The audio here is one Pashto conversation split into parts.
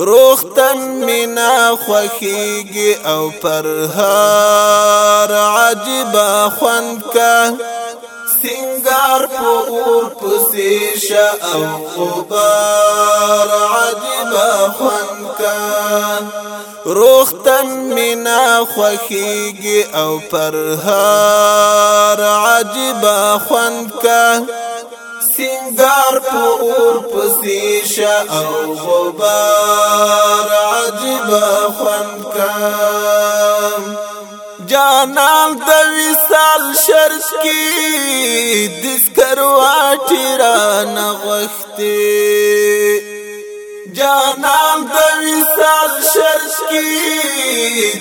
روختن مینا خوخیږي او پر هر عجب خوند کا سنگار پور پسیش او قبار عجب خوند کا روختن مینا خوخیږي او پر هر عجب خوند کا سنگار پور پسی شا او غبار عجب خوان کام جانان د وصال شرط کی دسکرواټی را نغښتې جانان د وصال شرط کی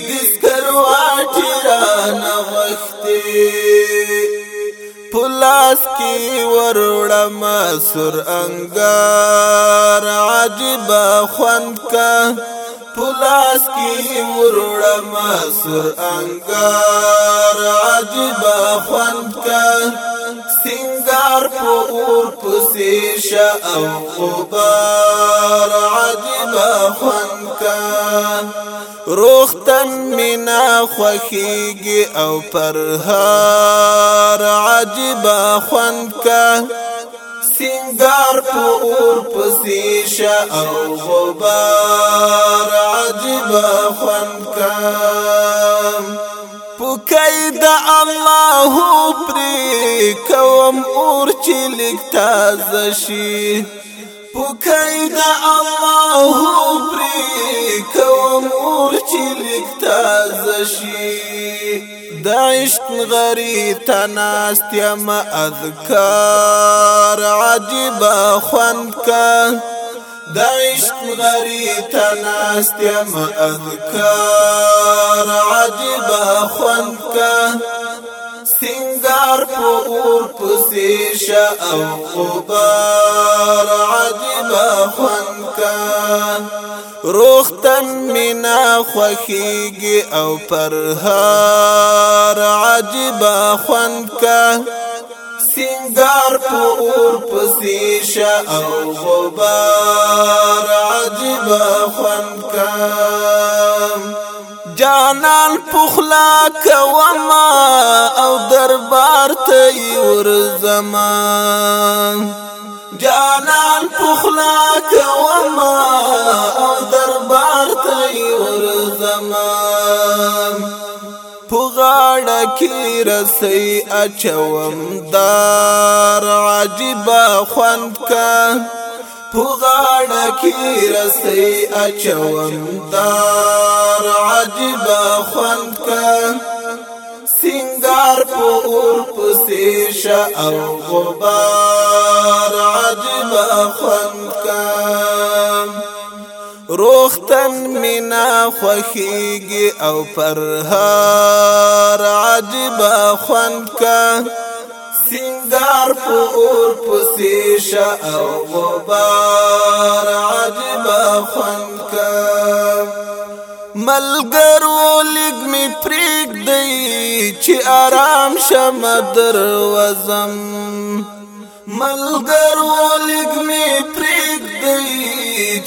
دسکرواټی را نغښتې پلاس کی وروړم سر انګار عجب خوند کا پلاس کی وروړم سر انګار عجب خوند کا کار په اور پسې شا او غبار عجبا خوان کان روختن مینا خوخیږي او پرهار عجبا خوان کان سنگار په اور پسې شا او غبار عجبا خوان کان کید الله پر کوم اور چې لکتا زشي پوکید الله پر کوم اور چې لکتا زشي د عشق غری تناست یم اذکار عجیب خوند کا د عشق غری تناستیم اذکار عجب خوند کا سنگار پور پسیش او قبار عجب خوند کا روختن منا خوخیگی او پرهار عجب خوند کا سنگار پور پسیش شا او غبار عجب خوان کام جانان پخلا کوما او دربار ته ورزمان جانان پخلا کوما او دربار ته ورزمان کی رسی اچوم دار عجیب خوند کا پغاړه کی رسی اچوم دار عجیب خوند کا سنگار پور پسی شا او غبار عجب خون کا روختن مینا خوخیږي او پر هر عجب خوان کا سنگار پور پسیش او غبار عجب خوان کا ملګرو لګ می پریک دی چې آرام شم در وزم ملګرو لګ می پریک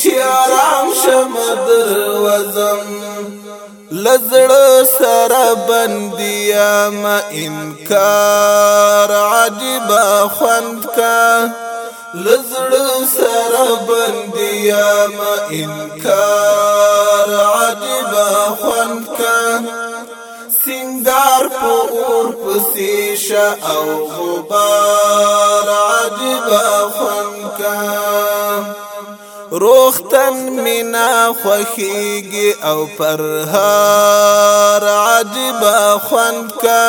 چې آرام شم در وزم لزړه سره بندي ما انکار عجیب خوند کا لزړه سره بندي ما انکار عجیب خوند کا سنگار په اور پسې ش او غبار عجب خنکا روختن مینا خوخیږي او پر هر عجب خوان کا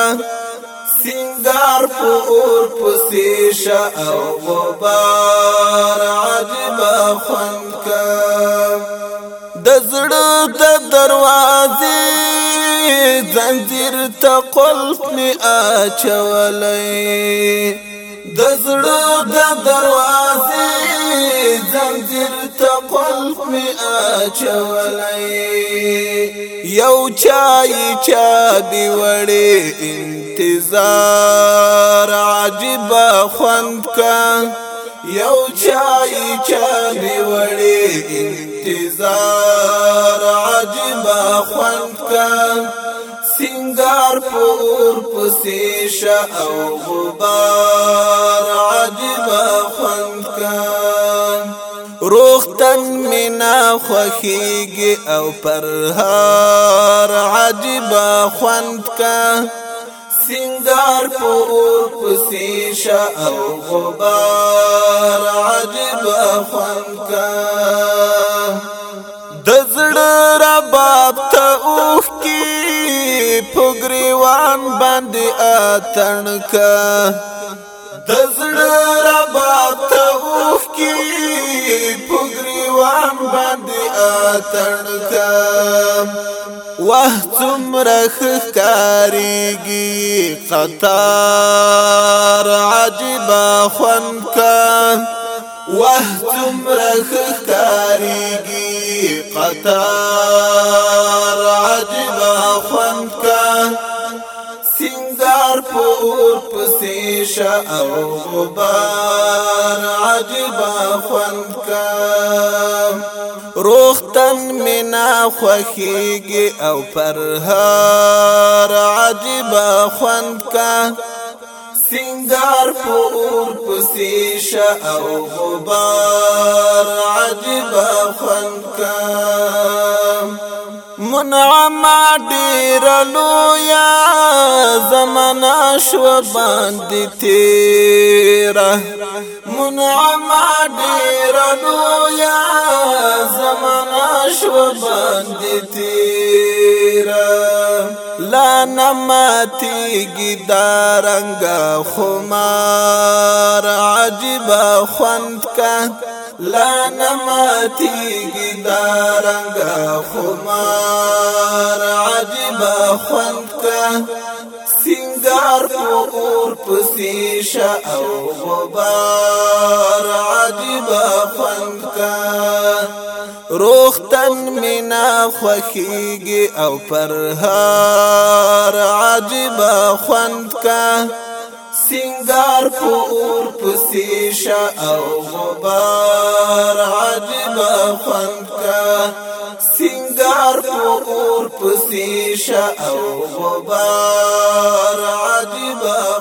سنگار پور پسې شا او غبار عجب خوان کا د زړه د دروازې زنجیر ته قلف می اچولې د زړه د دروازې زنجیر ته قلف می اچولی یو چای چا دی وړې انتظار عجیب خوند کا یو چای چا دی وړې انتظار عجیب خوند کا سمندر پور پسې ش او غبار عجب خوند کان روح تن مینا خوخیږي او پر هر عجب خوند کان سنگار پور پسې ش او غبار عجب خوند کان د زړه رباب ته پګریوان باندې اتن کا د زړه ربا ته اوف کی پګریوان باندې اتن کا واه څومره ښکاریږي قطار عجبا خوان کا واه څومره ښکاریږي قطار پسې شاو غبار عجبا خوند کا روختن مینا خوخیږي او پرهار عجبا خوند کا سنگار پور پسې شاو غبار عجبا خوند کا منعم ډیر لویا زمانہ شو باندې تیرا منعم ډیر لویا زمانہ شو باندې تیرا لا نماتی گی دارنگا خمار عجیبا خوند که لا نماتی گی دارنگا خمار عجبا خوند کا سنگار په اور پسې شا او غبار عجب فند کا روح تن مینا خوخیږي او پرهار عجب خوند کا سنگار په اور پسې شا او غبار عجب فند کا دار پور پسی شاو غبار عجبا